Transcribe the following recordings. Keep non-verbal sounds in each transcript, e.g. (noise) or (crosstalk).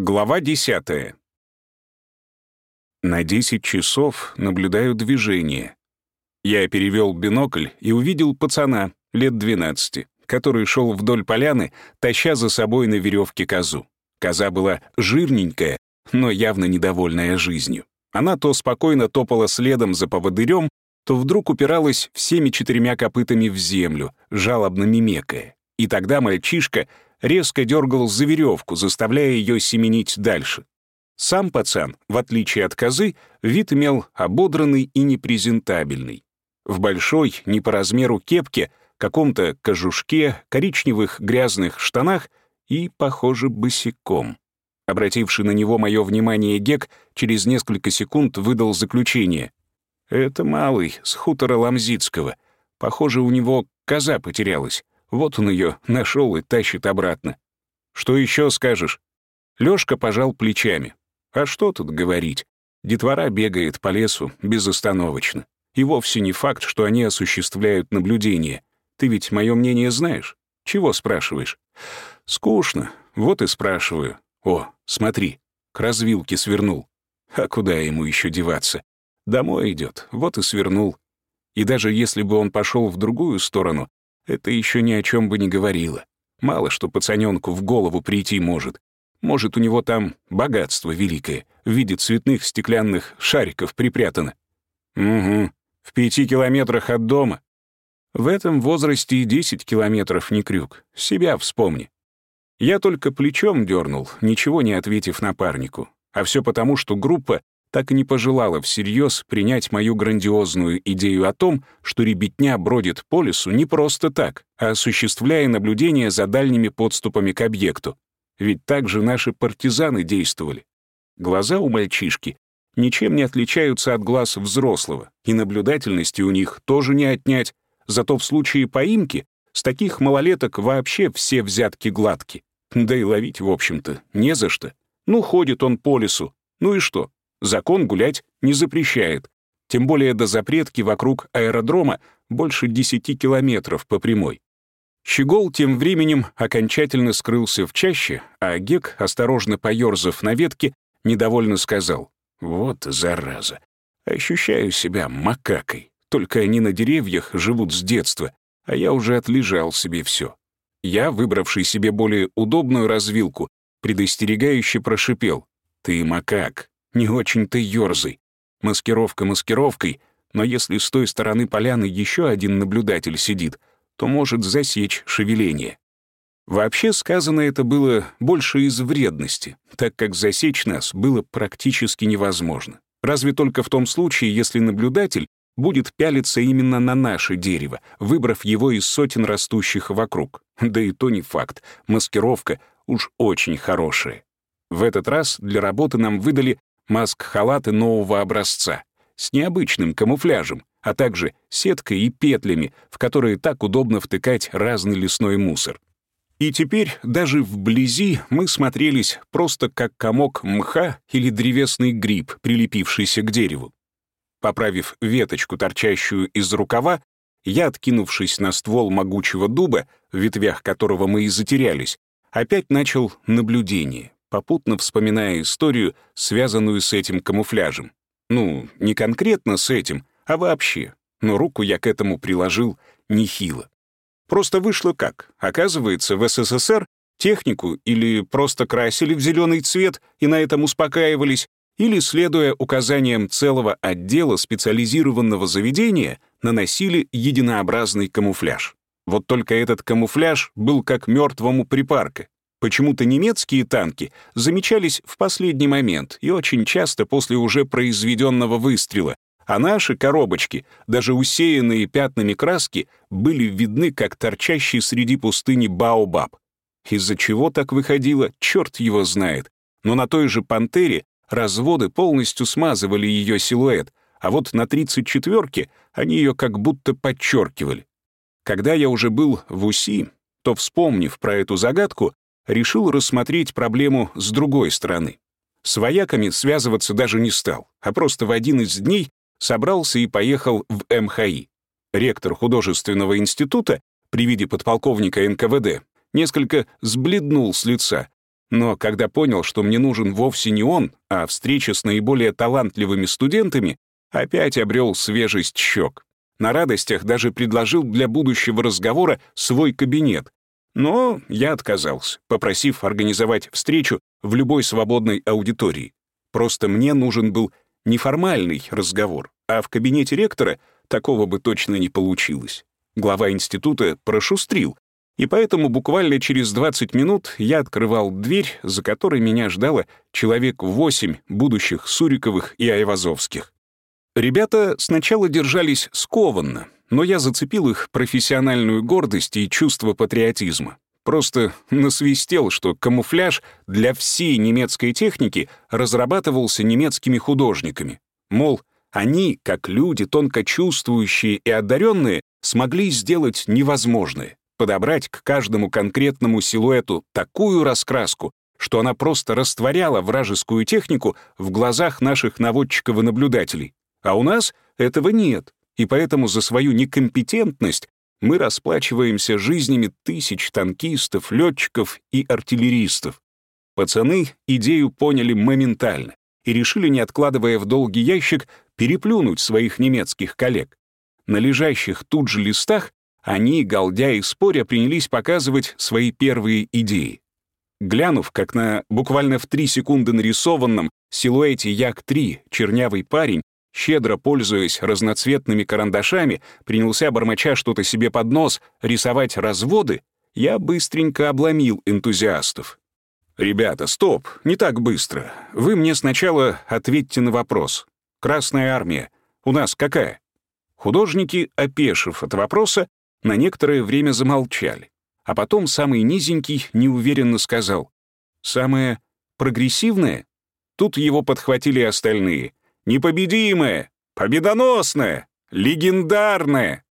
Глава 10. На 10 часов наблюдаю движение. Я перевел бинокль и увидел пацана лет 12, который шел вдоль поляны, таща за собой на веревке козу. Коза была жирненькая, но явно недовольная жизнью. Она то спокойно топала следом за поводырем, то вдруг упиралась всеми четырьмя копытами в землю, жалобно мимекая. И тогда мальчишка резко дергал за веревку, заставляя ее семенить дальше. Сам пацан, в отличие от козы, вид имел ободранный и непрезентабельный. В большой, не по размеру кепке, каком-то кожушке, коричневых грязных штанах и, похоже, босиком. Обративший на него мое внимание Гек через несколько секунд выдал заключение. «Это малый, с хутора Ламзицкого. Похоже, у него коза потерялась. Вот он ее нашел и тащит обратно. Что еще скажешь? Лёшка пожал плечами. А что тут говорить? Детвора бегает по лесу безостановочно. И вовсе не факт, что они осуществляют наблюдение. Ты ведь мое мнение знаешь? Чего спрашиваешь? Скучно. Вот и спрашиваю. О, смотри, к развилке свернул. А куда ему еще деваться? Домой идет, вот и свернул. И даже если бы он пошел в другую сторону, это еще ни о чем бы не говорило. Мало что пацаненку в голову прийти может. Может, у него там богатство великое, в виде цветных стеклянных шариков припрятано. Угу, в пяти километрах от дома. В этом возрасте и десять километров не крюк. Себя вспомни. Я только плечом дернул, ничего не ответив напарнику. А все потому, что группа так и не пожелала всерьез принять мою грандиозную идею о том, что ребятня бродит по лесу не просто так, а осуществляя наблюдение за дальними подступами к объекту. Ведь так же наши партизаны действовали. Глаза у мальчишки ничем не отличаются от глаз взрослого, и наблюдательности у них тоже не отнять, зато в случае поимки с таких малолеток вообще все взятки гладки. Да и ловить, в общем-то, не за что. Ну, ходит он по лесу, ну и что? Закон гулять не запрещает. Тем более до запретки вокруг аэродрома больше 10 километров по прямой. Щегол тем временем окончательно скрылся в чаще, а Гек, осторожно поёрзав на ветке, недовольно сказал «Вот зараза, ощущаю себя макакой, только они на деревьях живут с детства, а я уже отлежал себе все. Я, выбравший себе более удобную развилку, предостерегающе прошипел «Ты макак, не очень-то ёрзай. Маскировка маскировкой, но если с той стороны поляны еще один наблюдатель сидит, то может засечь шевеление. Вообще сказано это было больше из вредности, так как засечь нас было практически невозможно. Разве только в том случае, если наблюдатель будет пялиться именно на наше дерево, выбрав его из сотен растущих вокруг. Да и то не факт, маскировка уж очень хорошая. В этот раз для работы нам выдали маск-халаты нового образца с необычным камуфляжем, а также сеткой и петлями, в которые так удобно втыкать разный лесной мусор. И теперь даже вблизи мы смотрелись просто как комок мха или древесный гриб, прилепившийся к дереву. Поправив веточку, торчащую из рукава, я, откинувшись на ствол могучего дуба, в ветвях которого мы и затерялись, опять начал наблюдение попутно вспоминая историю, связанную с этим камуфляжем. Ну, не конкретно с этим, а вообще. Но руку я к этому приложил нехило. Просто вышло как? Оказывается, в СССР технику или просто красили в зеленый цвет и на этом успокаивались, или, следуя указаниям целого отдела специализированного заведения, наносили единообразный камуфляж. Вот только этот камуфляж был как мертвому припарка. Почему-то немецкие танки замечались в последний момент и очень часто после уже произведенного выстрела, а наши коробочки, даже усеянные пятнами краски, были видны как торчащий среди пустыни баобаб. Из-за чего так выходило, черт его знает. Но на той же «Пантере» разводы полностью смазывали ее силуэт, а вот на 34-ке они ее как будто подчеркивали. Когда я уже был в УСИ, то, вспомнив про эту загадку, решил рассмотреть проблему с другой стороны. С вояками связываться даже не стал, а просто в один из дней собрался и поехал в МХИ. Ректор художественного института при виде подполковника НКВД несколько сбледнул с лица, Но когда понял, что мне нужен вовсе не он, а встреча с наиболее талантливыми студентами, опять обрел свежесть щек. На радостях даже предложил для будущего разговора свой кабинет. Но я отказался, попросив организовать встречу в любой свободной аудитории. Просто мне нужен был неформальный разговор, а в кабинете ректора такого бы точно не получилось. Глава института прошустрил, и поэтому буквально через 20 минут я открывал дверь, за которой меня ждало человек восемь будущих Суриковых и Айвазовских. Ребята сначала держались скованно, но я зацепил их профессиональную гордость и чувство патриотизма. Просто насвистел, что камуфляж для всей немецкой техники разрабатывался немецкими художниками. Мол, они, как люди, тонко чувствующие и одаренные, смогли сделать невозможное подобрать к каждому конкретному силуэту такую раскраску, что она просто растворяла вражескую технику в глазах наших наводчиков и наблюдателей. А у нас этого нет, и поэтому за свою некомпетентность мы расплачиваемся жизнями тысяч танкистов, летчиков и артиллеристов. Пацаны идею поняли моментально и решили, не откладывая в долгий ящик, переплюнуть своих немецких коллег. На лежащих тут же листах они, галдя и споря, принялись показывать свои первые идеи. Глянув, как на буквально в три секунды нарисованном силуэте Як-3 чернявый парень, щедро пользуясь разноцветными карандашами, принялся, бормоча что-то себе под нос, рисовать разводы, я быстренько обломил энтузиастов. «Ребята, стоп, не так быстро. Вы мне сначала ответьте на вопрос. Красная армия у нас какая?» Художники, опешив от вопроса, на некоторое время замолчали, а потом самый низенький неуверенно сказал «Самое прогрессивное?» Тут его подхватили остальные. «Непобедимое! Победоносное! Легендарное!»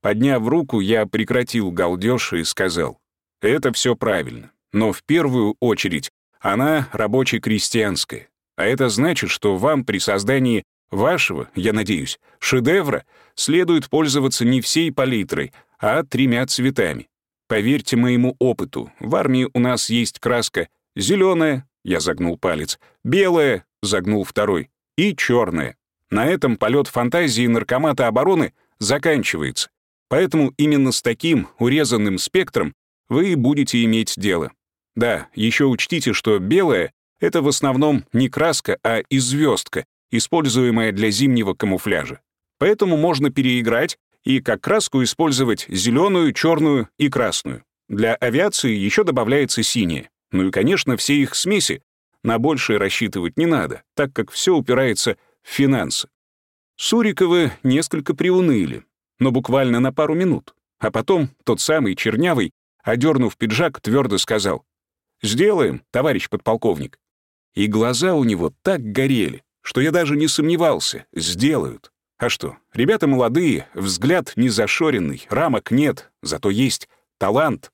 Подняв руку, я прекратил галдеж и сказал «Это все правильно, но в первую очередь она рабоче-крестьянская, а это значит, что вам при создании вашего, я надеюсь, шедевра следует пользоваться не всей палитрой, а тремя цветами. Поверьте моему опыту, в армии у нас есть краска зеленая, я загнул палец, белая, загнул второй, и черная. На этом полет фантазии наркомата обороны заканчивается. Поэтому именно с таким урезанным спектром вы будете иметь дело. Да, еще учтите, что белая — это в основном не краска, а известка, используемая для зимнего камуфляжа. Поэтому можно переиграть и как краску использовать зеленую, черную и красную. Для авиации еще добавляется синяя. Ну и, конечно, все их смеси. На большее рассчитывать не надо, так как все упирается в финансы. Суриковы несколько приуныли, но буквально на пару минут. А потом тот самый Чернявый, одернув пиджак, твердо сказал «Сделаем, товарищ подполковник». И глаза у него так горели, что я даже не сомневался, сделают. А что, ребята молодые, взгляд не зашоренный, рамок нет, зато есть талант.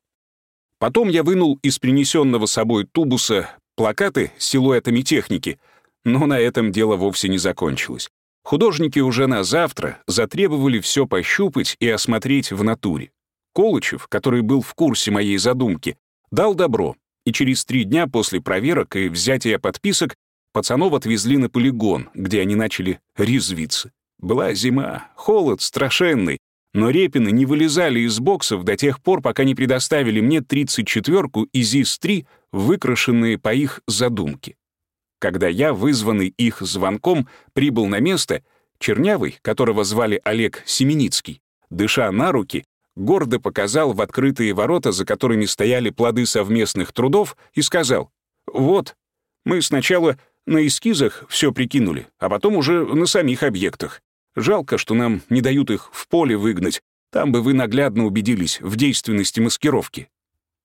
Потом я вынул из принесенного собой тубуса плакаты с силуэтами техники, но на этом дело вовсе не закончилось. Художники уже на завтра затребовали все пощупать и осмотреть в натуре. Колычев, который был в курсе моей задумки, дал добро, и через три дня после проверок и взятия подписок пацанов отвезли на полигон, где они начали резвиться. Была зима, холод страшенный, но Репины не вылезали из боксов до тех пор, пока не предоставили мне 34-ку и ЗИС-3, выкрашенные по их задумке. Когда я, вызванный их звонком, прибыл на место, Чернявый, которого звали Олег Семеницкий, дыша на руки, гордо показал в открытые ворота, за которыми стояли плоды совместных трудов, и сказал, «Вот, мы сначала на эскизах все прикинули, а потом уже на самих объектах. Жалко, что нам не дают их в поле выгнать. Там бы вы наглядно убедились в действенности маскировки.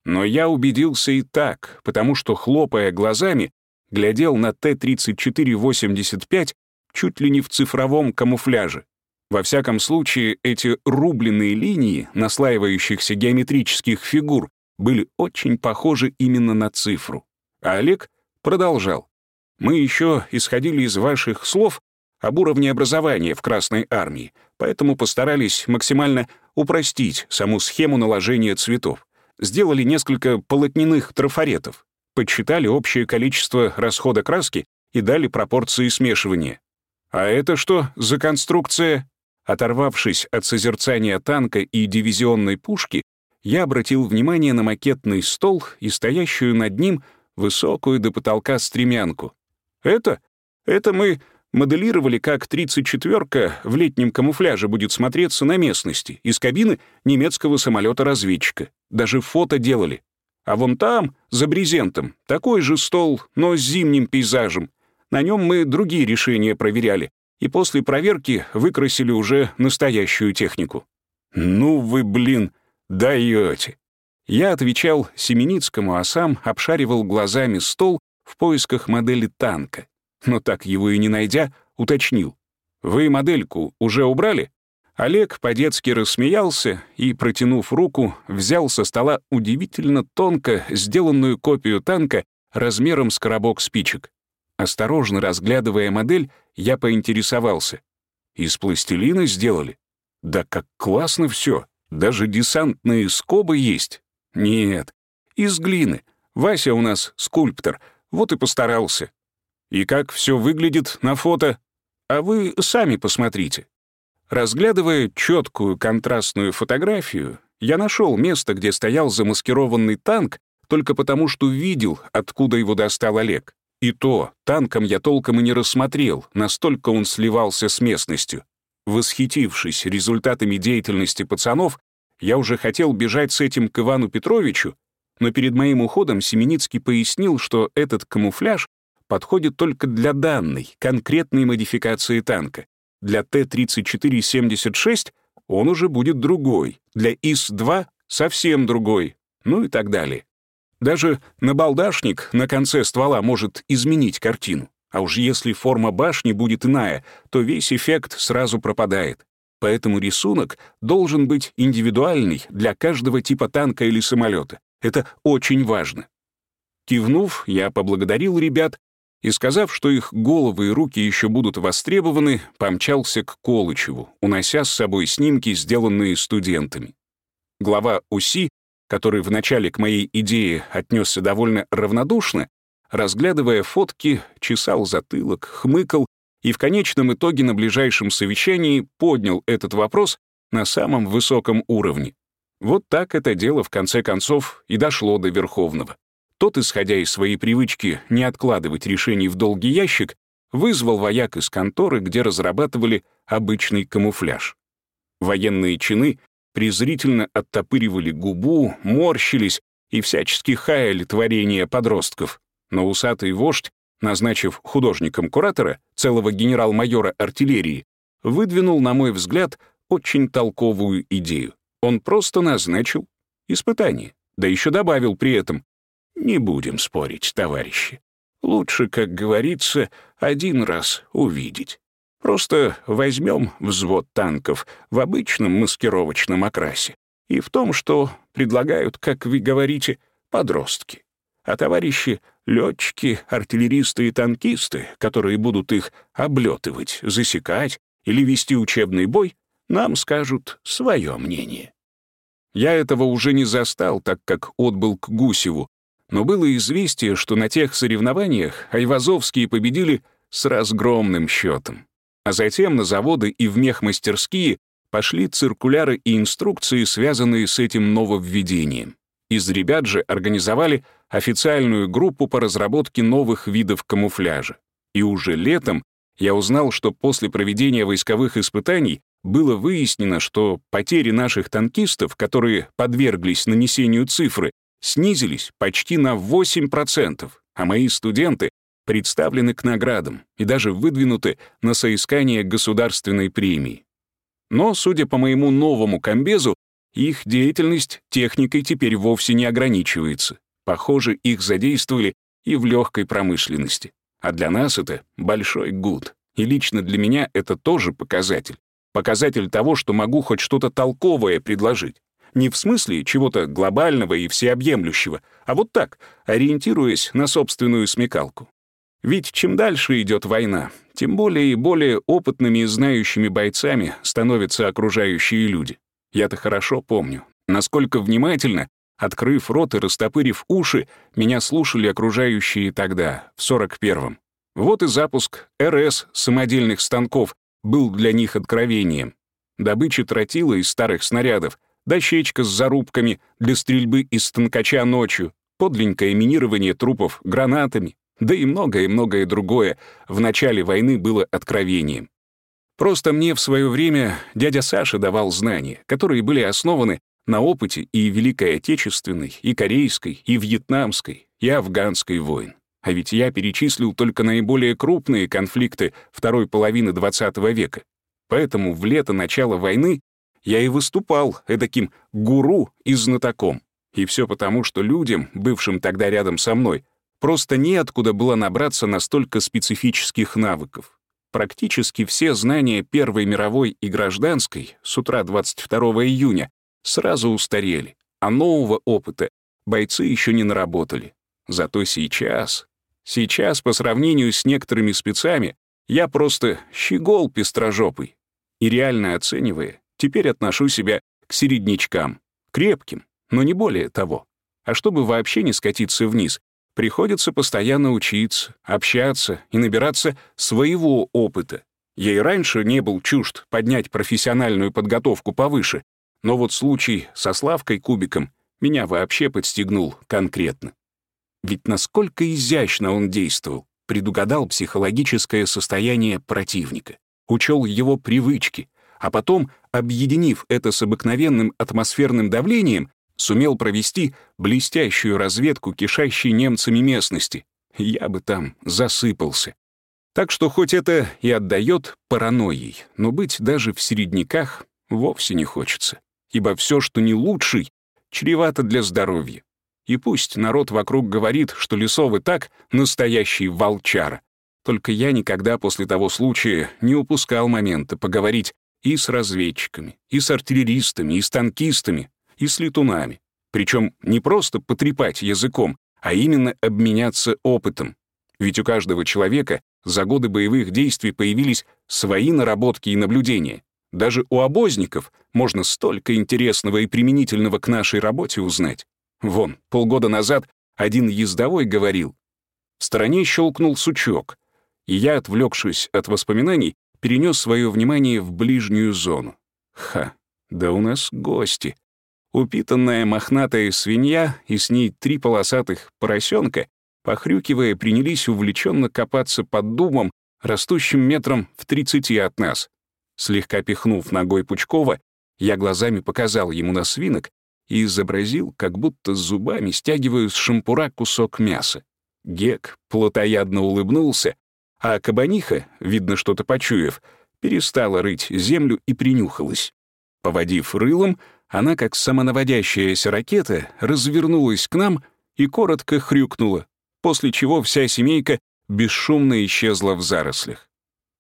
Но я убедился и так, потому что, хлопая глазами, глядел на Т-34-85 чуть ли не в цифровом камуфляже. Во всяком случае, эти рубленные линии наслаивающихся геометрических фигур были очень похожи именно на цифру. А Олег продолжал. «Мы еще исходили из ваших слов об уровне образования в Красной армии, поэтому постарались максимально упростить саму схему наложения цветов. Сделали несколько полотняных трафаретов. подсчитали общее количество расхода краски и дали пропорции смешивания. А это что за конструкция? Оторвавшись от созерцания танка и дивизионной пушки, я обратил внимание на макетный стол и стоящую над ним высокую до потолка стремянку. Это? Это мы моделировали, как 34-ка в летнем камуфляже будет смотреться на местности из кабины немецкого самолета-разведчика. Даже фото делали. А вон там, за брезентом, такой же стол, но с зимним пейзажем. На нем мы другие решения проверяли, и после проверки выкрасили уже настоящую технику. «Ну вы, блин, даете!» Я отвечал Семеницкому, а сам обшаривал глазами стол в поисках модели танка но так его и не найдя, уточнил. «Вы модельку уже убрали?» Олег по-детски рассмеялся и, протянув руку, взял со стола удивительно тонко сделанную копию танка размером с коробок спичек. Осторожно разглядывая модель, я поинтересовался. «Из пластилина сделали?» «Да как классно все! Даже десантные скобы есть!» «Нет, из глины. Вася у нас скульптор, вот и постарался и как все выглядит на фото, а вы сами посмотрите. Разглядывая четкую контрастную фотографию, я нашел место, где стоял замаскированный танк, только потому что видел, откуда его достал Олег. И то, танком я толком и не рассмотрел, настолько он сливался с местностью. Восхитившись результатами деятельности пацанов, я уже хотел бежать с этим к Ивану Петровичу, но перед моим уходом Семеницкий пояснил, что этот камуфляж подходит только для данной, конкретной модификации танка. Для Т-34-76 он уже будет другой, для ИС-2 — совсем другой, ну и так далее. Даже набалдашник на конце ствола может изменить картину. А уж если форма башни будет иная, то весь эффект сразу пропадает. Поэтому рисунок должен быть индивидуальный для каждого типа танка или самолета. Это очень важно. Кивнув, я поблагодарил ребят и, сказав, что их головы и руки еще будут востребованы, помчался к Колычеву, унося с собой снимки, сделанные студентами. Глава УСИ, который вначале к моей идее отнесся довольно равнодушно, разглядывая фотки, чесал затылок, хмыкал и в конечном итоге на ближайшем совещании поднял этот вопрос на самом высоком уровне. Вот так это дело в конце концов и дошло до Верховного. Тот, исходя из своей привычки не откладывать решений в долгий ящик, вызвал вояк из конторы, где разрабатывали обычный камуфляж. Военные чины презрительно оттопыривали губу, морщились и всячески хаяли творение подростков. Но усатый вождь, назначив художником куратора, целого генерал-майора артиллерии, выдвинул, на мой взгляд, очень толковую идею. Он просто назначил испытание, да еще добавил при этом, не будем спорить, товарищи. Лучше, как говорится, один раз увидеть. Просто возьмем взвод танков в обычном маскировочном окрасе и в том, что предлагают, как вы говорите, подростки. А товарищи — летчики, артиллеристы и танкисты, которые будут их облетывать, засекать или вести учебный бой, нам скажут свое мнение. Я этого уже не застал, так как отбыл к Гусеву, но было известие, что на тех соревнованиях айвазовские победили с разгромным счетом. А затем на заводы и в мехмастерские пошли циркуляры и инструкции, связанные с этим нововведением. Из ребят же организовали официальную группу по разработке новых видов камуфляжа. И уже летом я узнал, что после проведения войсковых испытаний было выяснено, что потери наших танкистов, которые подверглись нанесению цифры, снизились почти на 8%, а мои студенты представлены к наградам и даже выдвинуты на соискание государственной премии. Но, судя по моему новому комбезу, их деятельность техникой теперь вовсе не ограничивается. Похоже, их задействовали и в легкой промышленности. А для нас это большой гуд. И лично для меня это тоже показатель. Показатель того, что могу хоть что-то толковое предложить. Не в смысле чего-то глобального и всеобъемлющего, а вот так, ориентируясь на собственную смекалку. Ведь чем дальше идет война, тем более и более опытными и знающими бойцами становятся окружающие люди. Я-то хорошо помню, насколько внимательно Открыв рот и растопырив уши, меня слушали окружающие тогда, в 41-м. Вот и запуск РС самодельных станков был для них откровением. Добыча тротила из старых снарядов, дощечка с зарубками для стрельбы из станкача ночью, подлинное минирование трупов гранатами, да и многое-многое другое в начале войны было откровением. Просто мне в свое время дядя Саша давал знания, которые были основаны на опыте и Великой Отечественной, и Корейской, и Вьетнамской, и Афганской войн. А ведь я перечислил только наиболее крупные конфликты второй половины XX века. Поэтому в лето начала войны я и выступал эдаким гуру и знатоком. И все потому, что людям, бывшим тогда рядом со мной, просто неоткуда было набраться настолько специфических навыков. Практически все знания Первой мировой и гражданской с утра 22 июня сразу устарели, а нового опыта бойцы еще не наработали. Зато сейчас, сейчас по сравнению с некоторыми спецами, я просто щегол пестрожопый. И реально оценивая, теперь отношу себя к середнячкам, крепким, но не более того. А чтобы вообще не скатиться вниз, приходится постоянно учиться, общаться и набираться своего опыта. Я и раньше не был чужд поднять профессиональную подготовку повыше, но вот случай со Славкой Кубиком меня вообще подстегнул конкретно. Ведь насколько изящно он действовал, предугадал психологическое состояние противника, учел его привычки, а потом, объединив это с обыкновенным атмосферным давлением, сумел провести блестящую разведку кишащей немцами местности. Я бы там засыпался. Так что хоть это и отдает паранойей, но быть даже в середняках вовсе не хочется ибо все, что не лучший, чревато для здоровья. И пусть народ вокруг говорит, что Лесов и так настоящий волчара. Только я никогда после того случая не упускал момента поговорить и с разведчиками, и с артиллеристами, и с танкистами, и с летунами. Причем не просто потрепать языком, а именно обменяться опытом. Ведь у каждого человека за годы боевых действий появились свои наработки и наблюдения. Даже у обозников можно столько интересного и применительного к нашей работе узнать. Вон, полгода назад один ездовой говорил. В стороне щелкнул сучок, и я, отвлекшись от воспоминаний, перенес свое внимание в ближнюю зону. Ха, да у нас гости. Упитанная мохнатая свинья и с ней три полосатых поросенка, похрюкивая, принялись увлеченно копаться под дубом, растущим метром в тридцати от нас. Слегка пихнув ногой Пучкова, я глазами показал ему на свинок и изобразил, как будто зубами стягиваю с шампура кусок мяса. Гек плотоядно улыбнулся, а кабаниха, видно что-то почуяв, перестала рыть землю и принюхалась. Поводив рылом, она, как самонаводящаяся ракета, развернулась к нам и коротко хрюкнула, после чего вся семейка бесшумно исчезла в зарослях.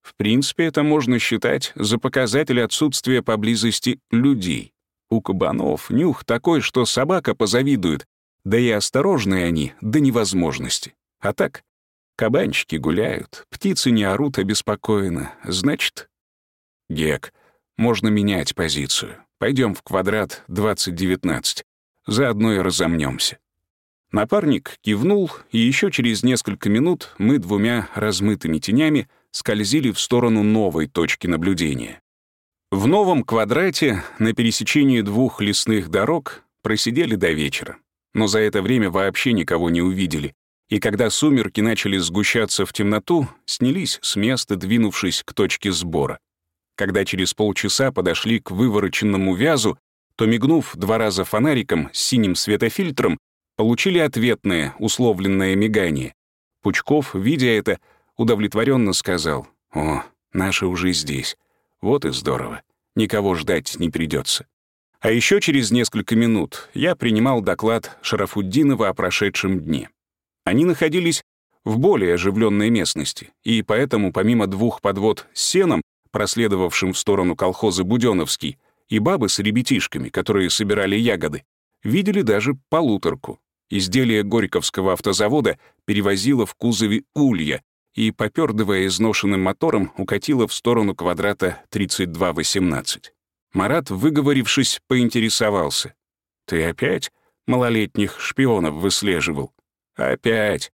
В принципе, это можно считать за показатель отсутствия поблизости людей. У кабанов нюх такой, что собака позавидует, да и осторожные они до невозможности. А так, кабанчики гуляют, птицы не орут обеспокоенно, значит... Гек, можно менять позицию. Пойдем в квадрат 2019. Заодно и разомнемся. Напарник кивнул, и еще через несколько минут мы двумя размытыми тенями — скользили в сторону новой точки наблюдения. В новом квадрате на пересечении двух лесных дорог просидели до вечера. Но за это время вообще никого не увидели, и когда сумерки начали сгущаться в темноту, снялись с места, двинувшись к точке сбора. Когда через полчаса подошли к вывороченному вязу, то, мигнув два раза фонариком с синим светофильтром, получили ответное, условленное мигание. Пучков, видя это, удовлетворенно сказал, «О, наши уже здесь. Вот и здорово. Никого ждать не придется. А еще через несколько минут я принимал доклад Шарафуддинова о прошедшем дне. Они находились в более оживленной местности, и поэтому помимо двух подвод с сеном, проследовавшим в сторону колхоза Будённовский, и бабы с ребятишками, которые собирали ягоды, видели даже полуторку. Изделие Горьковского автозавода перевозило в кузове улья, и, попёрдывая изношенным мотором, укатила в сторону квадрата 3218. Марат, выговорившись, поинтересовался. «Ты опять? малолетних шпионов выслеживал. Опять.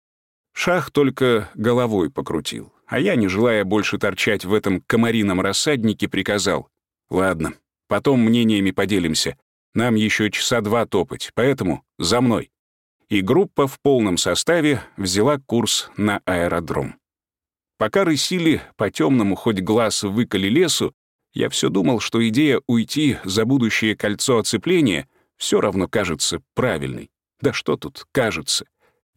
Шах только головой покрутил, а я, не желая больше торчать в этом комарином рассаднике, приказал. «Ладно, потом мнениями поделимся. Нам еще часа два топать, поэтому за мной». И группа в полном составе взяла курс на аэродром. Пока рысили по темному хоть глаз выколи лесу, я все думал, что идея уйти за будущее кольцо оцепления все равно кажется правильной. Да что тут кажется?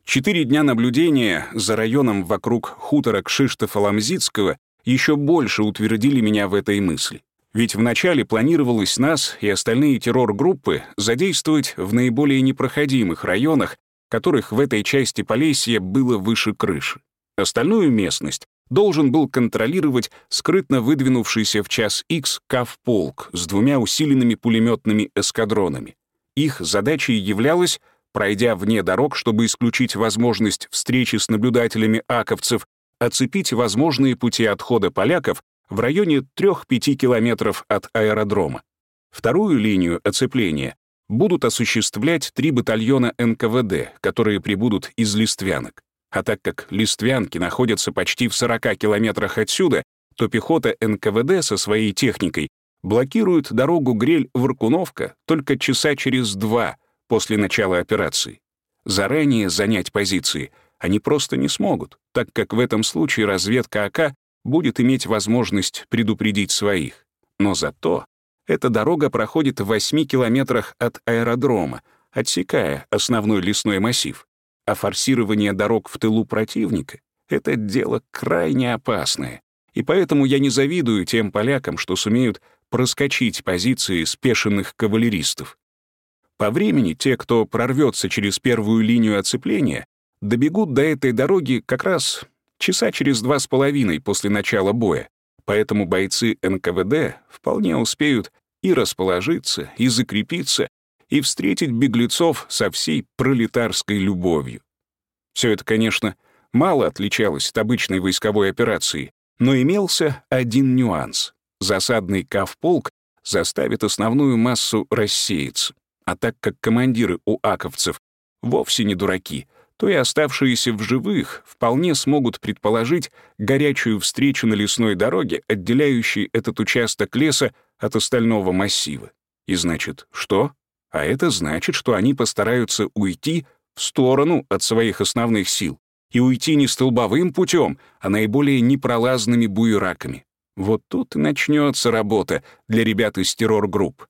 Четыре дня наблюдения за районом вокруг хутора Кшиштофа-Ламзицкого еще больше утвердили меня в этой мысли. Ведь вначале планировалось нас и остальные террор-группы задействовать в наиболее непроходимых районах, которых в этой части Полесья было выше крыши. Остальную местность должен был контролировать скрытно выдвинувшийся в час X КАВ-полк с двумя усиленными пулеметными эскадронами. Их задачей являлось пройдя вне дорог, чтобы исключить возможность встречи с наблюдателями аковцев, оцепить возможные пути отхода поляков в районе 3-5 километров от аэродрома. Вторую линию оцепления будут осуществлять три батальона НКВД, которые прибудут из Листвянок. А так как Листвянки находятся почти в 40 километрах отсюда, то пехота НКВД со своей техникой блокирует дорогу Грель-Воркуновка только часа через два — после начала операции. Заранее занять позиции они просто не смогут, так как в этом случае разведка АК будет иметь возможность предупредить своих. Но зато эта дорога проходит в 8 километрах от аэродрома, отсекая основной лесной массив. А форсирование дорог в тылу противника — это дело крайне опасное. И поэтому я не завидую тем полякам, что сумеют проскочить позиции спешенных кавалеристов. По времени те, кто прорвется через первую линию оцепления, добегут до этой дороги как раз часа через два с половиной после начала боя, поэтому бойцы НКВД вполне успеют и расположиться, и закрепиться, и встретить беглецов со всей пролетарской любовью. Все это, конечно, мало отличалось от обычной войсковой операции, но имелся один нюанс. Засадный кавполк заставит основную массу рассеяться. А так как командиры у аковцев вовсе не дураки, то и оставшиеся в живых вполне смогут предположить горячую встречу на лесной дороге, отделяющей этот участок леса от остального массива. И значит, что? А это значит, что они постараются уйти в сторону от своих основных сил и уйти не столбовым путем, а наиболее непролазными буераками. Вот тут начнется работа для ребят из террор-групп.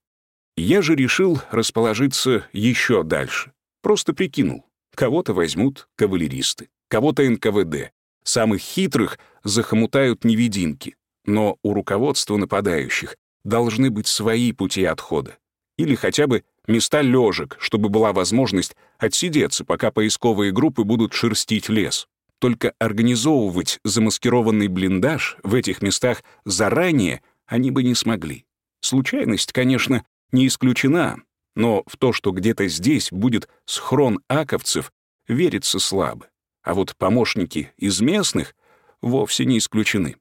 Я же решил расположиться еще дальше. Просто прикинул. Кого-то возьмут кавалеристы, кого-то НКВД. Самых хитрых захомутают невидимки. Но у руководства нападающих должны быть свои пути отхода. Или хотя бы места лёжек, чтобы была возможность отсидеться, пока поисковые группы будут шерстить лес. Только организовывать замаскированный блиндаж в этих местах заранее они бы не смогли. Случайность, конечно, не исключена, но в то, что где-то здесь будет схрон аковцев, верится слабо. А вот помощники из местных вовсе не исключены.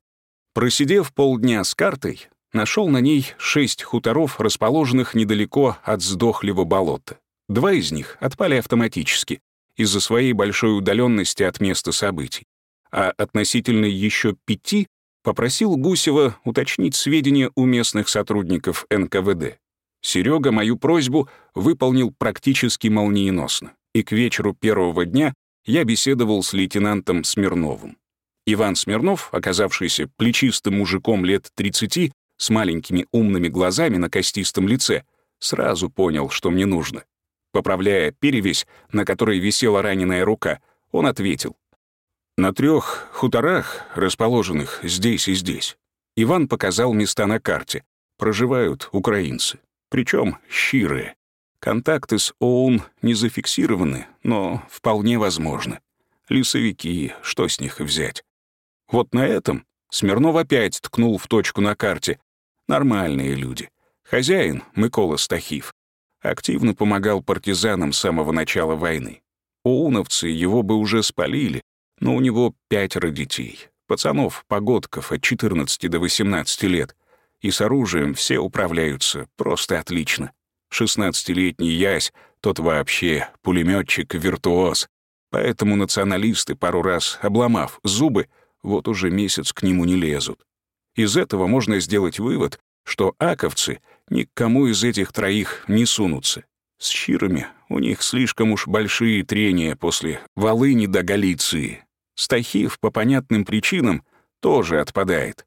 Просидев полдня с картой, нашел на ней шесть хуторов, расположенных недалеко от сдохлего болота. Два из них отпали автоматически из-за своей большой удаленности от места событий. А относительно еще пяти попросил Гусева уточнить сведения у местных сотрудников НКВД. Серега мою просьбу выполнил практически молниеносно, и к вечеру первого дня я беседовал с лейтенантом Смирновым. Иван Смирнов, оказавшийся плечистым мужиком лет 30, с маленькими умными глазами на костистом лице, сразу понял, что мне нужно. Поправляя перевесь, на которой висела раненая рука, он ответил. «На трех хуторах, расположенных здесь и здесь, Иван показал места на карте. Проживают украинцы причем щирые. Контакты с ОУН не зафиксированы, но вполне возможны. Лесовики, что с них взять? Вот на этом Смирнов опять ткнул в точку на карте. Нормальные люди. Хозяин, Микола Стахив, активно помогал партизанам с самого начала войны. Оуновцы его бы уже спалили, но у него пятеро детей. Пацанов, погодков от 14 до 18 лет — и с оружием все управляются просто отлично. 16-летний Ясь, тот вообще пулеметчик-виртуоз. Поэтому националисты, пару раз обломав зубы, вот уже месяц к нему не лезут. Из этого можно сделать вывод, что аковцы ни к кому из этих троих не сунутся. С щирами у них слишком уж большие трения после Волыни до Галиции. Стахив по понятным причинам тоже отпадает.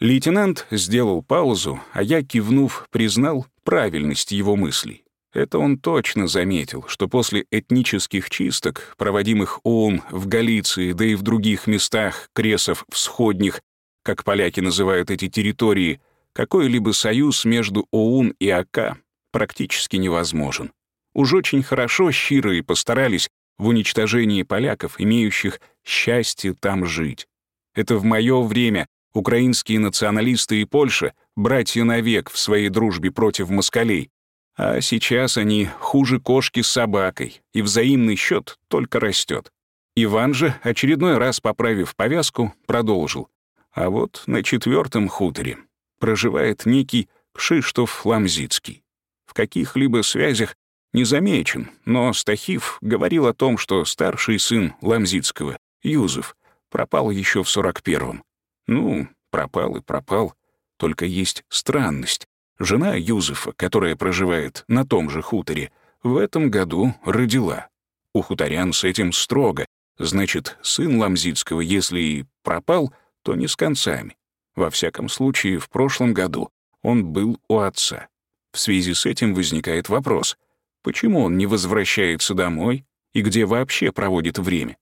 Лейтенант сделал паузу, а я, кивнув, признал правильность его мыслей. Это он точно заметил, что после этнических чисток, проводимых ООН в Галиции, да и в других местах, кресов всходних, как поляки называют эти территории, какой-либо союз между ОУН и АК практически невозможен. Уж очень хорошо щирые постарались в уничтожении поляков, имеющих счастье там жить. Это в мое время украинские националисты и Польша — братья навек в своей дружбе против москалей, а сейчас они хуже кошки с собакой, и взаимный счет только растет. Иван же, очередной раз поправив повязку, продолжил. А вот на четвертом хуторе проживает некий Кшиштоф Ламзицкий. В каких-либо связях не замечен, но Стахив говорил о том, что старший сын Ламзицкого, Юзеф, пропал еще в 41-м. Ну, пропал и пропал. Только есть странность. Жена Юзефа, которая проживает на том же хуторе, в этом году родила. У хуторян с этим строго. Значит, сын Ламзицкого, если и пропал, то не с концами. Во всяком случае, в прошлом году он был у отца. В связи с этим возникает вопрос, почему он не возвращается домой и где вообще проводит время?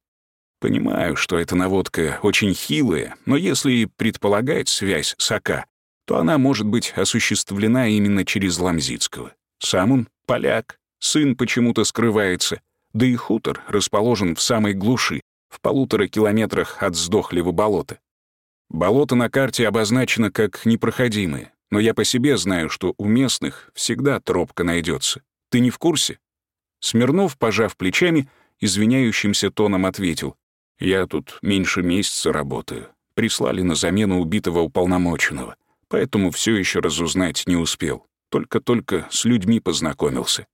Понимаю, что эта наводка очень хилая, но если предполагать связь с АК, то она может быть осуществлена именно через Ламзицкого. Сам он — поляк, сын почему-то скрывается, да и хутор расположен в самой глуши, в полутора километрах от сдохлего болота. Болото на карте обозначено как непроходимое, но я по себе знаю, что у местных всегда тропка найдется. Ты не в курсе?» Смирнов, пожав плечами, извиняющимся тоном ответил. «Я тут меньше месяца работаю. Прислали на замену убитого уполномоченного, поэтому все еще разузнать не успел. Только-только с людьми познакомился».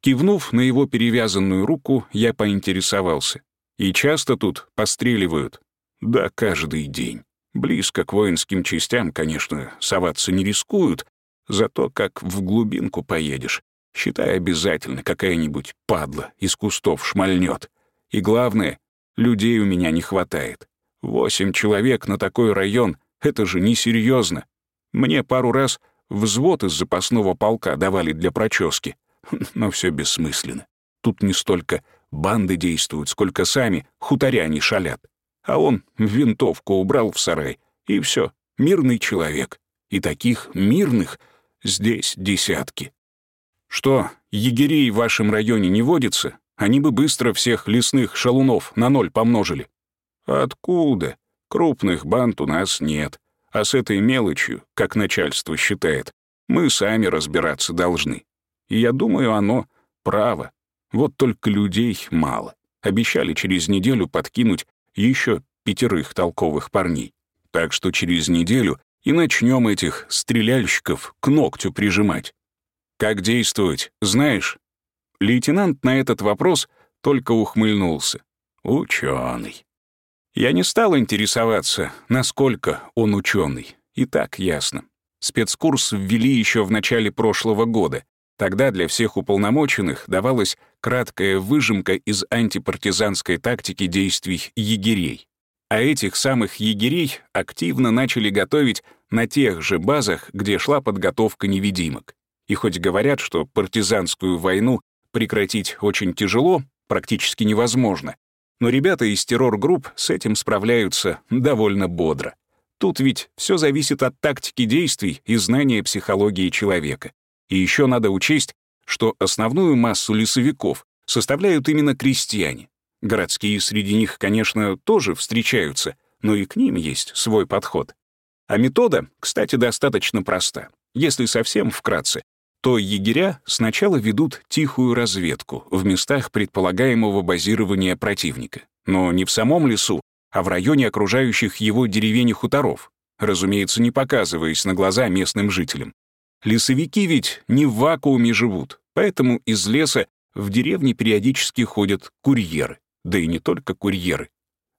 Кивнув на его перевязанную руку, я поинтересовался. «И часто тут постреливают?» «Да, каждый день». Близко к воинским частям, конечно, соваться не рискуют, зато как в глубинку поедешь, считай обязательно какая-нибудь падла из кустов шмальнет. И главное, людей у меня не хватает. Восемь человек на такой район — это же несерьезно. Мне пару раз взвод из запасного полка давали для прочески, (laughs) но все бессмысленно. Тут не столько банды действуют, сколько сами хуторяне шалят а он винтовку убрал в сарай, и все, мирный человек. И таких мирных здесь десятки. Что, егерей в вашем районе не водится? Они бы быстро всех лесных шалунов на ноль помножили. Откуда? Крупных банд у нас нет. А с этой мелочью, как начальство считает, мы сами разбираться должны. И я думаю, оно право. Вот только людей мало. Обещали через неделю подкинуть еще пятерых толковых парней. Так что через неделю и начнем этих стреляльщиков к ногтю прижимать. Как действовать, знаешь? Лейтенант на этот вопрос только ухмыльнулся. Ученый. Я не стал интересоваться, насколько он ученый. И так ясно. Спецкурс ввели еще в начале прошлого года. Тогда для всех уполномоченных давалась краткая выжимка из антипартизанской тактики действий егерей. А этих самых егерей активно начали готовить на тех же базах, где шла подготовка невидимок. И хоть говорят, что партизанскую войну прекратить очень тяжело, практически невозможно, но ребята из террор-групп с этим справляются довольно бодро. Тут ведь все зависит от тактики действий и знания психологии человека. И еще надо учесть, что основную массу лесовиков составляют именно крестьяне. Городские среди них, конечно, тоже встречаются, но и к ним есть свой подход. А метода, кстати, достаточно проста. Если совсем вкратце, то егеря сначала ведут тихую разведку в местах предполагаемого базирования противника, но не в самом лесу, а в районе окружающих его деревень и хуторов, разумеется, не показываясь на глаза местным жителям. Лесовики ведь не в вакууме живут, поэтому из леса в деревне периодически ходят курьеры. Да и не только курьеры.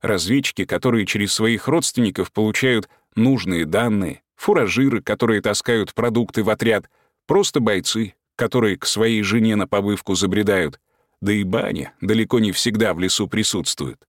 Разведчики, которые через своих родственников получают нужные данные, фуражиры, которые таскают продукты в отряд, просто бойцы, которые к своей жене на побывку забредают, да и баня далеко не всегда в лесу присутствует.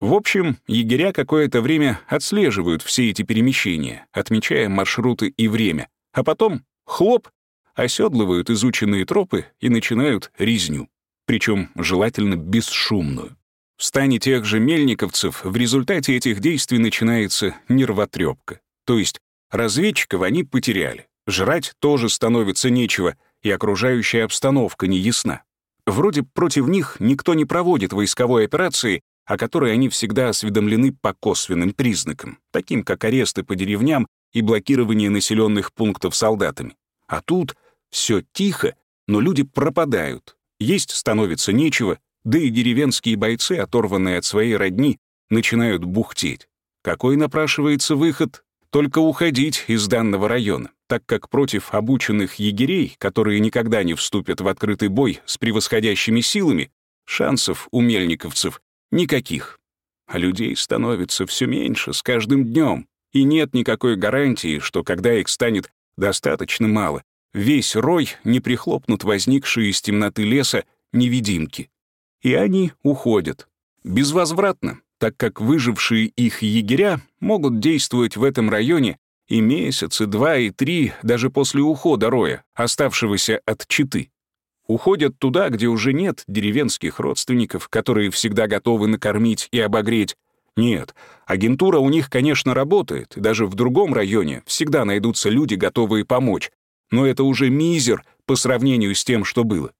В общем, егеря какое-то время отслеживают все эти перемещения, отмечая маршруты и время, а потом — хлоп, оседлывают изученные тропы и начинают резню, причем желательно бесшумную. В стане тех же мельниковцев в результате этих действий начинается нервотрепка. То есть разведчиков они потеряли, жрать тоже становится нечего, и окружающая обстановка не ясна. Вроде против них никто не проводит войсковой операции, о которой они всегда осведомлены по косвенным признакам, таким как аресты по деревням и блокирование населенных пунктов солдатами. А тут все тихо, но люди пропадают. Есть становится нечего, да и деревенские бойцы, оторванные от своей родни, начинают бухтеть. Какой напрашивается выход? Только уходить из данного района, так как против обученных егерей, которые никогда не вступят в открытый бой с превосходящими силами, шансов у мельниковцев никаких. А людей становится все меньше с каждым днем, и нет никакой гарантии, что когда их станет достаточно мало, весь рой не прихлопнут возникшие из темноты леса невидимки. И они уходят. Безвозвратно, так как выжившие их егеря могут действовать в этом районе и месяц, и два, и три, даже после ухода роя, оставшегося от Читы. Уходят туда, где уже нет деревенских родственников, которые всегда готовы накормить и обогреть. Нет, агентура у них, конечно, работает, даже в другом районе всегда найдутся люди, готовые помочь, но это уже мизер по сравнению с тем, что было.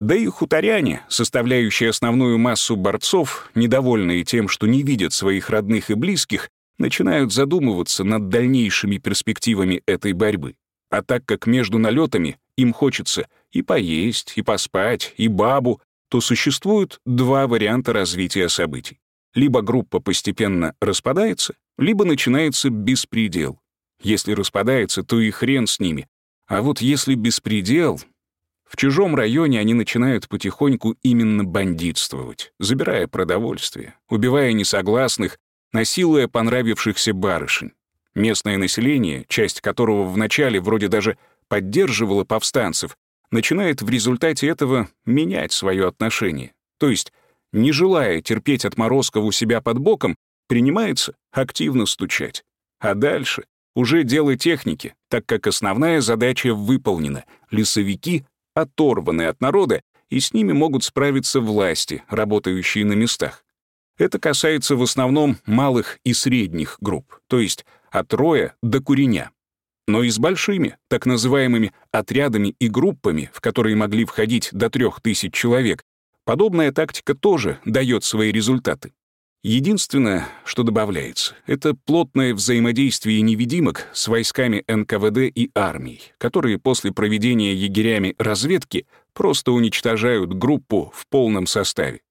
Да и хуторяне, составляющие основную массу борцов, недовольные тем, что не видят своих родных и близких, начинают задумываться над дальнейшими перспективами этой борьбы. А так как между налетами им хочется и поесть, и поспать, и бабу, то существуют два варианта развития событий. Либо группа постепенно распадается, либо начинается беспредел. Если распадается, то и хрен с ними, а вот если беспредел... В чужом районе они начинают потихоньку именно бандитствовать, забирая продовольствие, убивая несогласных, насилуя понравившихся барышень. Местное население, часть которого вначале вроде даже поддерживало повстанцев, начинает в результате этого менять свое отношение. То есть, не желая терпеть отморозков у себя под боком, принимается активно стучать. А дальше уже дело техники, так как основная задача выполнена. Лесовики оторваны от народа, и с ними могут справиться власти, работающие на местах. Это касается в основном малых и средних групп, то есть от роя до куреня. Но и с большими, так называемыми отрядами и группами, в которые могли входить до трех тысяч человек, подобная тактика тоже дает свои результаты. Единственное, что добавляется, это плотное взаимодействие невидимок с войсками НКВД и армией, которые после проведения егерями разведки просто уничтожают группу в полном составе.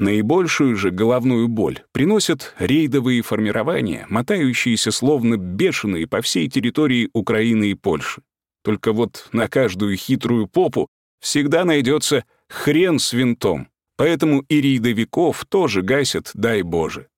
Наибольшую же головную боль приносят рейдовые формирования, мотающиеся словно бешеные по всей территории Украины и Польши. Только вот на каждую хитрую попу всегда найдется хрен с винтом, Поэтому и рейдовиков тоже гасят, дай Боже.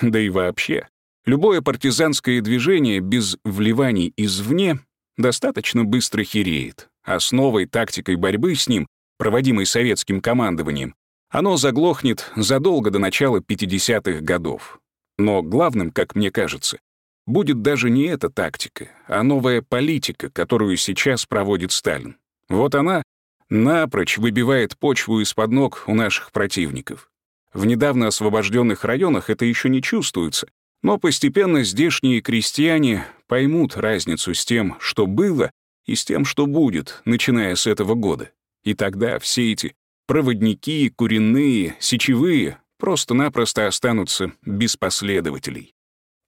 Да и вообще, любое партизанское движение без вливаний извне достаточно быстро хереет, а с новой тактикой борьбы с ним, проводимой советским командованием, оно заглохнет задолго до начала 50-х годов. Но главным, как мне кажется, будет даже не эта тактика, а новая политика, которую сейчас проводит Сталин. Вот она напрочь выбивает почву из-под ног у наших противников. В недавно освобожденных районах это еще не чувствуется, но постепенно здешние крестьяне поймут разницу с тем, что было, и с тем, что будет, начиная с этого года. И тогда все эти проводники, куренные, сечевые просто-напросто останутся без последователей.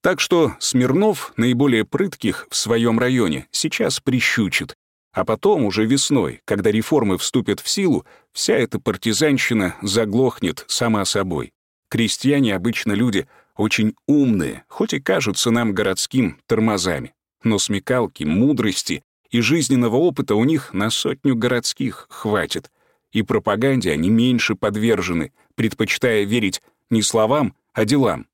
Так что Смирнов, наиболее прытких в своем районе, сейчас прищучит, а потом, уже весной, когда реформы вступят в силу, вся эта партизанщина заглохнет сама собой. Крестьяне обычно люди очень умные, хоть и кажутся нам городским тормозами. Но смекалки, мудрости и жизненного опыта у них на сотню городских хватит. И пропаганде они меньше подвержены, предпочитая верить не словам, а делам.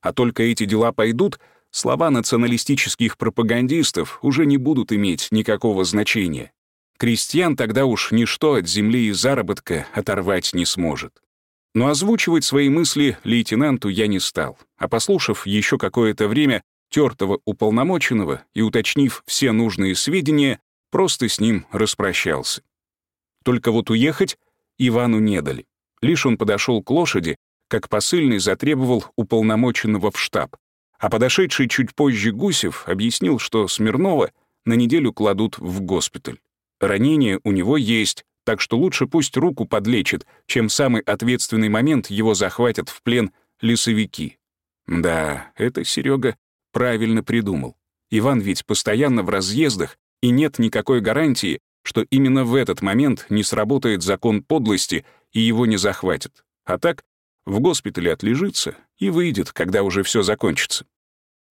А только эти дела пойдут, слова националистических пропагандистов уже не будут иметь никакого значения. Крестьян тогда уж ничто от земли и заработка оторвать не сможет. Но озвучивать свои мысли лейтенанту я не стал, а послушав еще какое-то время тертого уполномоченного и уточнив все нужные сведения, просто с ним распрощался. Только вот уехать Ивану не дали. Лишь он подошел к лошади, как посыльный затребовал уполномоченного в штаб, а подошедший чуть позже Гусев объяснил, что Смирнова на неделю кладут в госпиталь. Ранение у него есть, так что лучше пусть руку подлечит, чем в самый ответственный момент его захватят в плен лесовики. Да, это Серега правильно придумал. Иван ведь постоянно в разъездах, и нет никакой гарантии, что именно в этот момент не сработает закон подлости и его не захватят. А так, в госпитале отлежится и выйдет, когда уже все закончится.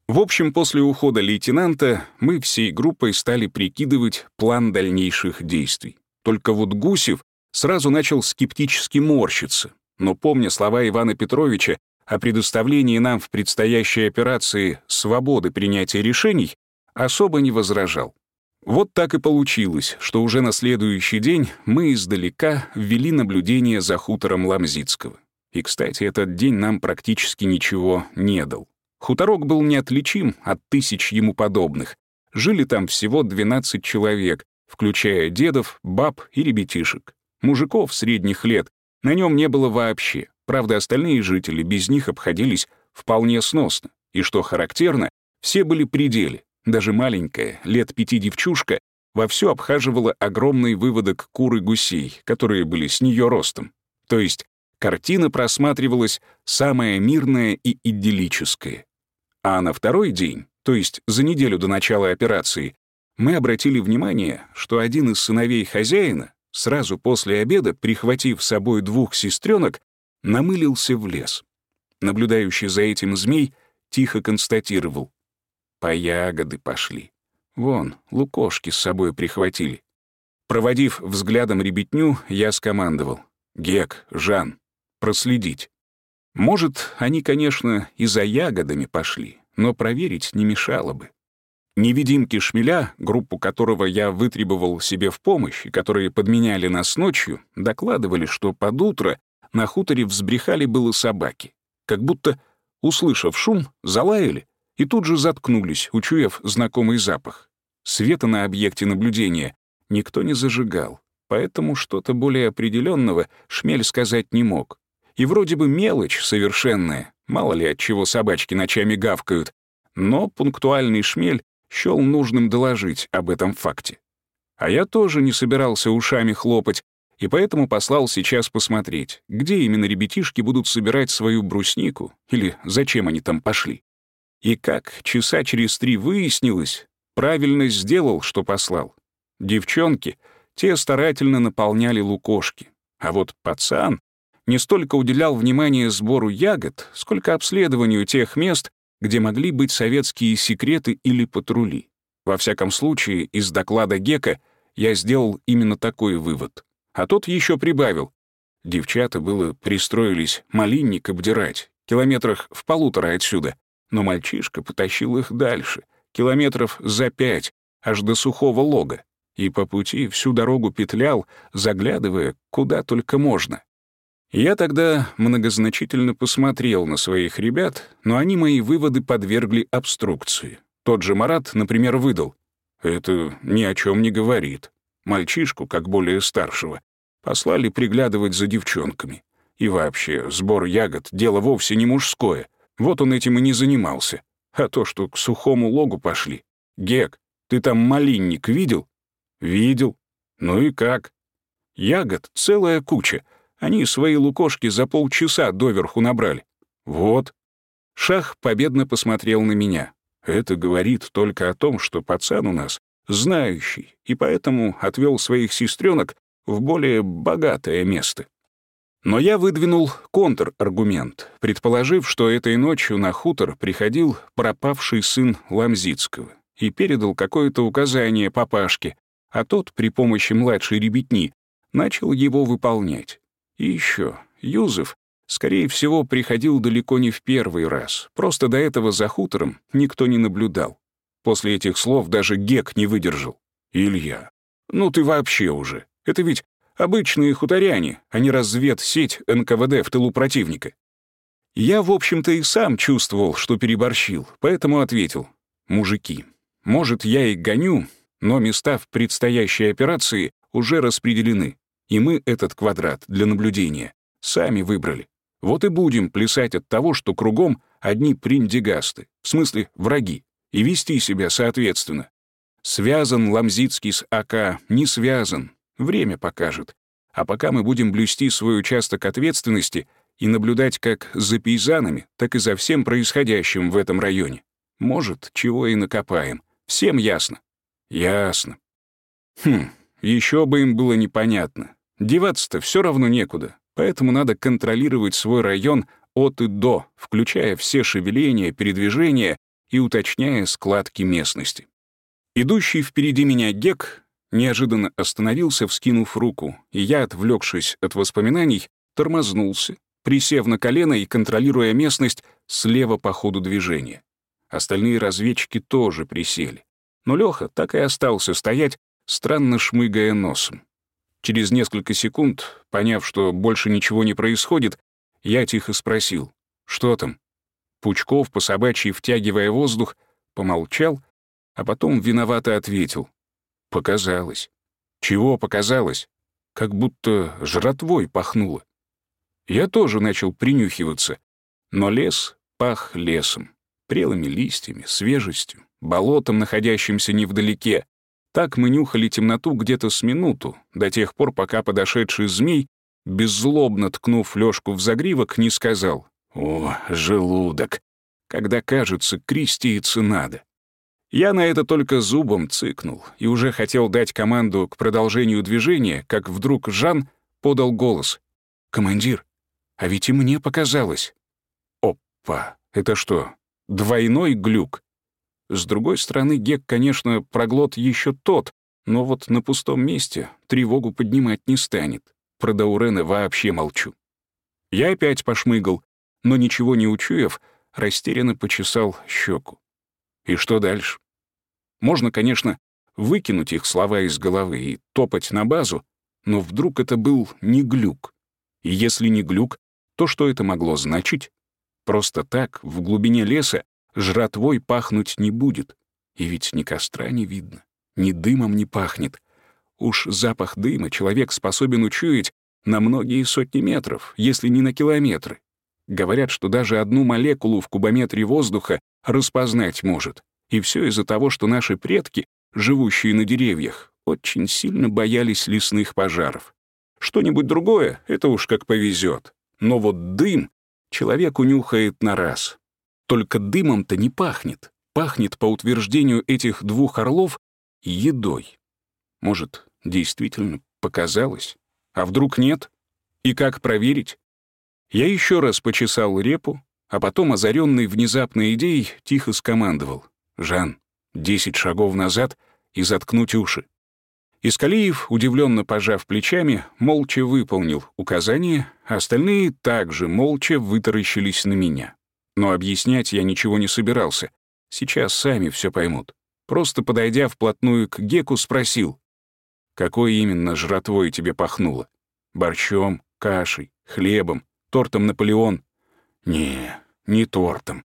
В общем, после ухода лейтенанта мы всей группой стали прикидывать план дальнейших действий. Только вот Гусев сразу начал скептически морщиться, но, помня слова Ивана Петровича о предоставлении нам в предстоящей операции свободы принятия решений, особо не возражал. Вот так и получилось, что уже на следующий день мы издалека ввели наблюдение за хутором Ламзицкого. И, кстати, этот день нам практически ничего не дал. Хуторок был неотличим от тысяч ему подобных. Жили там всего 12 человек, включая дедов, баб и ребятишек. Мужиков средних лет на нем не было вообще. Правда, остальные жители без них обходились вполне сносно. И что характерно, все были при деле. Даже маленькая, лет пяти девчушка, вовсю обхаживала огромный выводок куры гусей, которые были с нее ростом. То есть картина просматривалась самая мирная и идиллическая. А на второй день, то есть за неделю до начала операции, мы обратили внимание, что один из сыновей хозяина, сразу после обеда, прихватив с собой двух сестренок, намылился в лес. Наблюдающий за этим змей тихо констатировал. По ягоды пошли. Вон, лукошки с собой прихватили. Проводив взглядом ребятню, я скомандовал. «Гек, Жан, проследить». Может, они, конечно, и за ягодами пошли, но проверить не мешало бы. Невидимки шмеля, группу которого я вытребовал себе в помощь и которые подменяли нас ночью, докладывали, что под утро на хуторе взбрехали было собаки. Как будто, услышав шум, залаяли и тут же заткнулись, учуяв знакомый запах. Света на объекте наблюдения никто не зажигал, поэтому что-то более определенного шмель сказать не мог. И вроде бы мелочь совершенная, мало ли от чего собачки ночами гавкают, но пунктуальный шмель счел нужным доложить об этом факте. А я тоже не собирался ушами хлопать, и поэтому послал сейчас посмотреть, где именно ребятишки будут собирать свою бруснику или зачем они там пошли. И как часа через три выяснилось, правильно сделал, что послал. Девчонки, те старательно наполняли лукошки, а вот пацан не столько уделял внимание сбору ягод, сколько обследованию тех мест, где могли быть советские секреты или патрули. Во всяком случае, из доклада Гека я сделал именно такой вывод. А тот еще прибавил. Девчата было пристроились малинник обдирать, километрах в полутора отсюда, но мальчишка потащил их дальше, километров за пять, аж до сухого лога, и по пути всю дорогу петлял, заглядывая куда только можно. Я тогда многозначительно посмотрел на своих ребят, но они мои выводы подвергли обструкции. Тот же Марат, например, выдал. Это ни о чем не говорит. Мальчишку, как более старшего, послали приглядывать за девчонками. И вообще, сбор ягод — дело вовсе не мужское. Вот он этим и не занимался. А то, что к сухому логу пошли. Гек, ты там малинник видел? Видел. Ну и как? Ягод целая куча — они свои лукошки за полчаса доверху набрали. Вот. Шах победно посмотрел на меня. Это говорит только о том, что пацан у нас знающий, и поэтому отвел своих сестренок в более богатое место. Но я выдвинул контраргумент, предположив, что этой ночью на хутор приходил пропавший сын Ламзицкого. и передал какое-то указание папашке, а тот при помощи младшей ребятни начал его выполнять. И еще Юзеф, скорее всего, приходил далеко не в первый раз, просто до этого за хутором никто не наблюдал. После этих слов даже Гек не выдержал. «Илья, ну ты вообще уже. Это ведь обычные хуторяне, а не разведсеть НКВД в тылу противника». Я, в общем-то, и сам чувствовал, что переборщил, поэтому ответил. «Мужики, может, я и гоню, но места в предстоящей операции уже распределены, и мы этот квадрат для наблюдения сами выбрали. Вот и будем плясать от того, что кругом одни приндигасты, в смысле враги, и вести себя соответственно. Связан Ламзицкий с АК, не связан, время покажет. А пока мы будем блюсти свой участок ответственности и наблюдать как за пейзанами, так и за всем происходящим в этом районе. Может, чего и накопаем. Всем ясно? Ясно. Хм, еще бы им было непонятно. Деваться-то все равно некуда, поэтому надо контролировать свой район от и до, включая все шевеления, передвижения и уточняя складки местности. Идущий впереди меня Гек неожиданно остановился, вскинув руку, и я, отвлекшись от воспоминаний, тормознулся, присев на колено и контролируя местность слева по ходу движения. Остальные разведчики тоже присели. Но Лёха так и остался стоять, странно шмыгая носом. Через несколько секунд, поняв, что больше ничего не происходит, я тихо спросил, что там? Пучков, по собачьи втягивая воздух, помолчал, а потом виновато ответил. Показалось. Чего показалось? Как будто жратвой пахнуло. Я тоже начал принюхиваться, но лес пах лесом прелыми листьями, свежестью, болотом, находящимся невдалеке. Так мы нюхали темноту где-то с минуту, до тех пор, пока подошедший змей, беззлобно ткнув Лёшку в загривок, не сказал «О, желудок!» когда, кажется, креститься надо. Я на это только зубом цыкнул и уже хотел дать команду к продолжению движения, как вдруг Жан подал голос. «Командир, а ведь и мне показалось». «Опа, это что, Двойной глюк. С другой стороны, Гек, конечно, проглот еще тот, но вот на пустом месте тревогу поднимать не станет. Про Даурена вообще молчу. Я опять пошмыгал, но ничего не учуяв, растерянно почесал щеку. И что дальше? Можно, конечно, выкинуть их слова из головы и топать на базу, но вдруг это был не глюк. И если не глюк, то что это могло значить? Просто так, в глубине леса, жратвой пахнуть не будет. И ведь ни костра не видно, ни дымом не пахнет. Уж запах дыма человек способен учуять на многие сотни метров, если не на километры. Говорят, что даже одну молекулу в кубометре воздуха распознать может. И все из-за того, что наши предки, живущие на деревьях, очень сильно боялись лесных пожаров. Что-нибудь другое — это уж как повезет. Но вот дым человек унюхает на раз. Только дымом-то не пахнет. Пахнет, по утверждению этих двух орлов, едой. Может, действительно показалось? А вдруг нет? И как проверить? Я еще раз почесал репу, а потом, озаренный внезапной идеей, тихо скомандовал. «Жан, десять шагов назад и заткнуть уши». Искалиев, удивленно пожав плечами, молча выполнил указание, а остальные также молча вытаращились на меня. Но объяснять я ничего не собирался. Сейчас сами все поймут. Просто подойдя вплотную к Геку, спросил, «Какой именно жратвой тебе пахнуло? Борщом, кашей, хлебом, тортом Наполеон?» «Не, не тортом».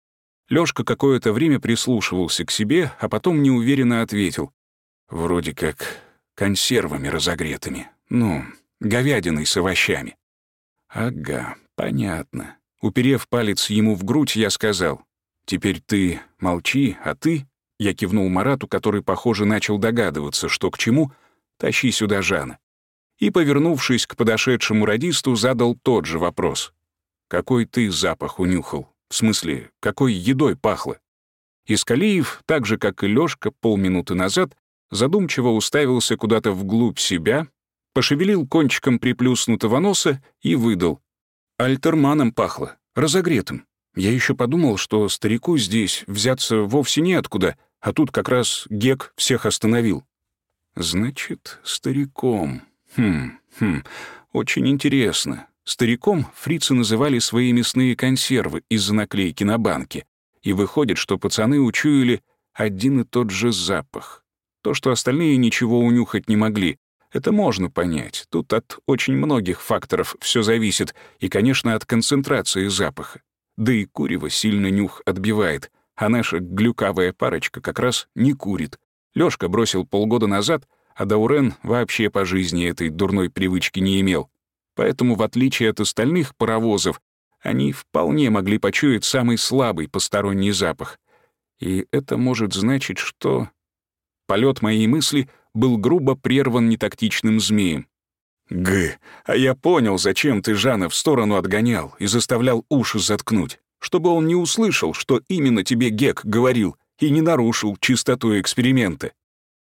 Лёшка какое-то время прислушивался к себе, а потом неуверенно ответил. «Вроде как консервами разогретыми. Ну, говядиной с овощами. Ага, понятно. Уперев палец ему в грудь, я сказал, «Теперь ты молчи, а ты...» Я кивнул Марату, который, похоже, начал догадываться, что к чему, «Тащи сюда Жана». И, повернувшись к подошедшему радисту, задал тот же вопрос. «Какой ты запах унюхал? В смысле, какой едой пахло?» Искалиев, так же, как и Лёшка полминуты назад, задумчиво уставился куда-то вглубь себя, пошевелил кончиком приплюснутого носа и выдал. Альтерманом пахло, разогретым. Я еще подумал, что старику здесь взяться вовсе неоткуда, а тут как раз Гек всех остановил. Значит, стариком. Хм, хм, очень интересно. Стариком фрицы называли свои мясные консервы из-за наклейки на банке. И выходит, что пацаны учуяли один и тот же запах. То, что остальные ничего унюхать не могли, это можно понять. Тут от очень многих факторов все зависит, и, конечно, от концентрации запаха. Да и курево сильно нюх отбивает, а наша глюкавая парочка как раз не курит. Лёшка бросил полгода назад, а Даурен вообще по жизни этой дурной привычки не имел. Поэтому, в отличие от остальных паровозов, они вполне могли почуять самый слабый посторонний запах. И это может значить, что... Полет моей мысли был грубо прерван нетактичным змеем. «Г, а я понял, зачем ты Жана в сторону отгонял и заставлял уши заткнуть, чтобы он не услышал, что именно тебе Гек говорил, и не нарушил чистоту эксперимента».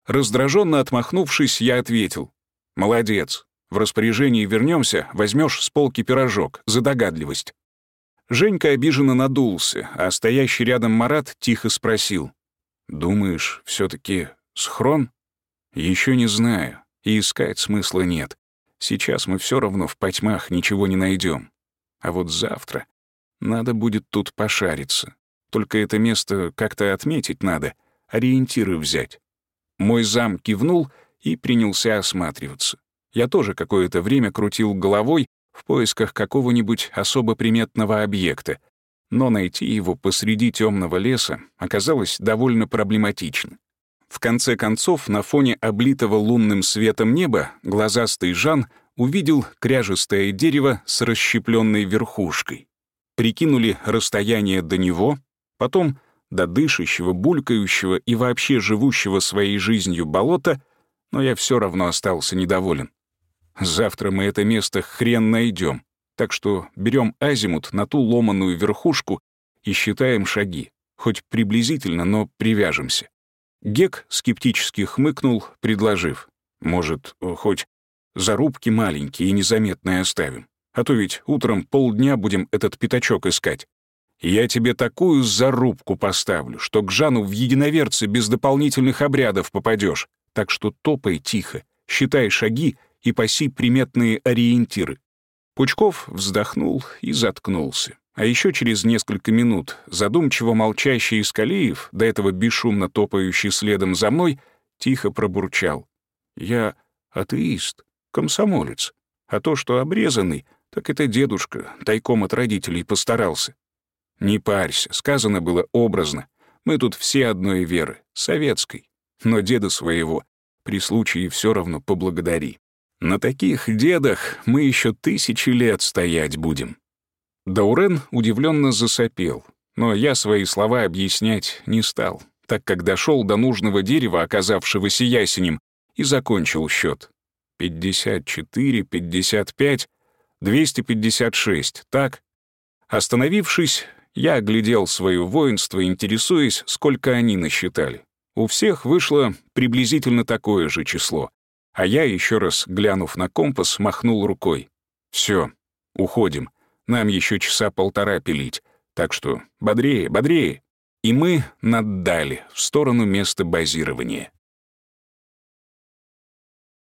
Раздраженно отмахнувшись, я ответил. «Молодец. В распоряжении вернемся, возьмешь с полки пирожок за догадливость». Женька обиженно надулся, а стоящий рядом Марат тихо спросил. «Думаешь, все таки схрон?» Еще не знаю, и искать смысла нет. Сейчас мы все равно в потьмах ничего не найдем. А вот завтра надо будет тут пошариться. Только это место как-то отметить надо, ориентиры взять. Мой зам кивнул и принялся осматриваться. Я тоже какое-то время крутил головой в поисках какого-нибудь особо приметного объекта, но найти его посреди темного леса оказалось довольно проблематично. В конце концов, на фоне облитого лунным светом неба, глазастый Жан увидел кряжестое дерево с расщепленной верхушкой. Прикинули расстояние до него, потом до дышащего, булькающего и вообще живущего своей жизнью болота, но я все равно остался недоволен. Завтра мы это место хрен найдем, так что берем азимут на ту ломаную верхушку и считаем шаги, хоть приблизительно, но привяжемся. Гек скептически хмыкнул, предложив. «Может, хоть зарубки маленькие и незаметные оставим? А то ведь утром полдня будем этот пятачок искать. Я тебе такую зарубку поставлю, что к Жану в единоверце без дополнительных обрядов попадешь. Так что топай тихо, считай шаги и паси приметные ориентиры». Пучков вздохнул и заткнулся. А еще через несколько минут задумчиво молчащий Искалиев, до этого бесшумно топающий следом за мной, тихо пробурчал. «Я атеист, комсомолец, а то, что обрезанный, так это дедушка тайком от родителей постарался». «Не парься, сказано было образно. Мы тут все одной веры, советской. Но деда своего при случае все равно поблагодари. На таких дедах мы еще тысячи лет стоять будем». Даурен удивленно засопел, но я свои слова объяснять не стал, так как дошел до нужного дерева, оказавшегося ясенем, и закончил счет. 54, 55, 256, так? Остановившись, я оглядел свое воинство, интересуясь, сколько они насчитали. У всех вышло приблизительно такое же число. А я, еще раз глянув на компас, махнул рукой. Все, уходим. Нам еще часа полтора пилить, так что бодрее, бодрее. И мы наддали в сторону места базирования.